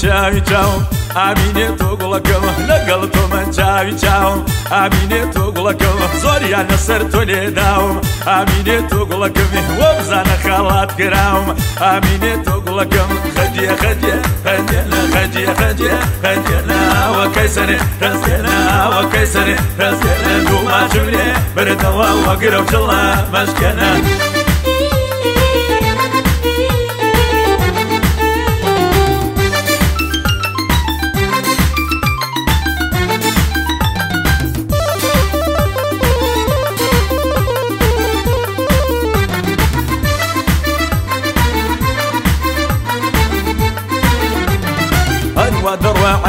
چاوی چاوم ئامینێ تۆ گوڵەکەمە لەگەڵ تۆمە چاوی چاوم ئامینێ تۆ گوڵەکەمە زۆریانە سەر تۆ لێداوم ئامینێ تۆ گوڵەکەمی وە بزانە خاڵات کراوم ئامینێ تۆ گوڵەکەم خەجیە خەجیە خەجێنە خەجیە خەجیە خەجێناوەکەی سەرێ ڕستێناوەکەی سەرێ ڕستێنە دوو ماچورێ بردەوە وەگرە و چڵە مەشکێنە هەروە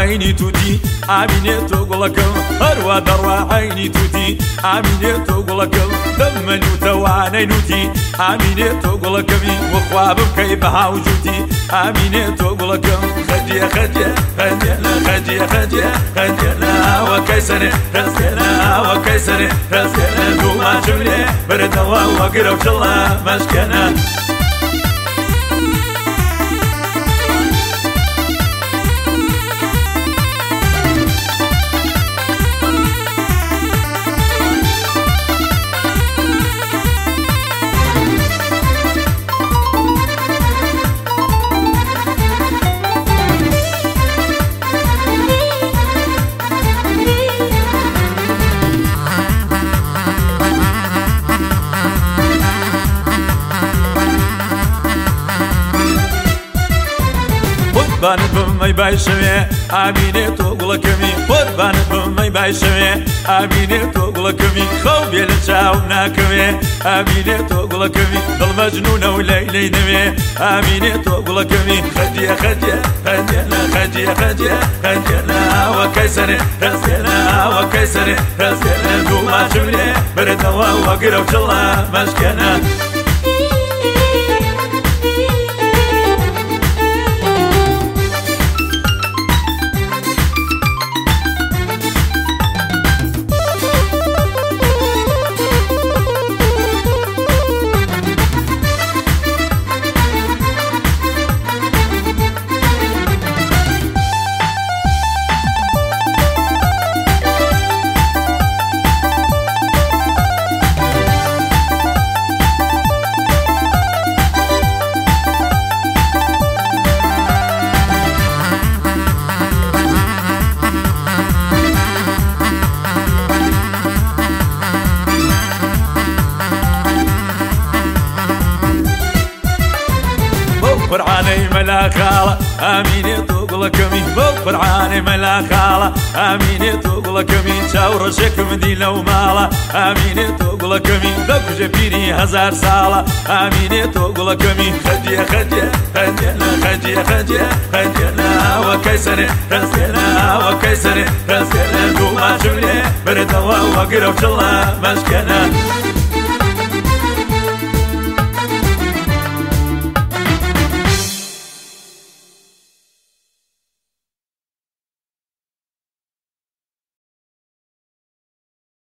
دەڕوا عینی توتی ئامینێت تۆ گوڵەکەم هەروە دەڕوا عینی توتی ئامینێت تۆ گوڵەکەم دەمەن و دەوانەی نوتی ئامینێت تۆ گوڵەکەمی وخوا بکەی بە هاوجوتی ئامینێت تۆ گوڵەکەم خەجیە خەجێ خەجێنە خەجیە خەجێ خەجێناوەکەی سەرێ ڕستێناوەکەی سەرێ ڕستێنە دوو ماچولێ بردەوە قوربانت بم ئەی باشەوێ ئابینێ تۆ گوڵەکەمی قوربانت بم ئەی باشەوێ ئابینێ تۆ گوڵەکەمی خەو بێ لە چاو ناکەوێ ئابینێ تۆ گوڵەکەمی دڵمەجنونە و لەی لەی نەوێ ئامینێ تۆ گوڵەکەمی خەجیە خەجێ خەجێ لە خەجیە خەجێ خەجێ لە ئاوەکەی سەرێ ڕستێ لە ئاوەکەی سەرێ ڕستێ لە دوو ماچورێ برێتەوە وەگرە و چڵە مەشکێنە قرعاني ملا خالة آميني طوق لكمي بو قرعاني ملا خالة آميني طوق لكمي شاور شكم دي لو مالا آميني طوق لكمي دك جبيري هزار سالة آميني طوق لكمي خجية خجية خجية خجية خجية خجية وكيسري رسينا وكيسري رسينا دوما شولي بردوا وقرب شلا مشكنا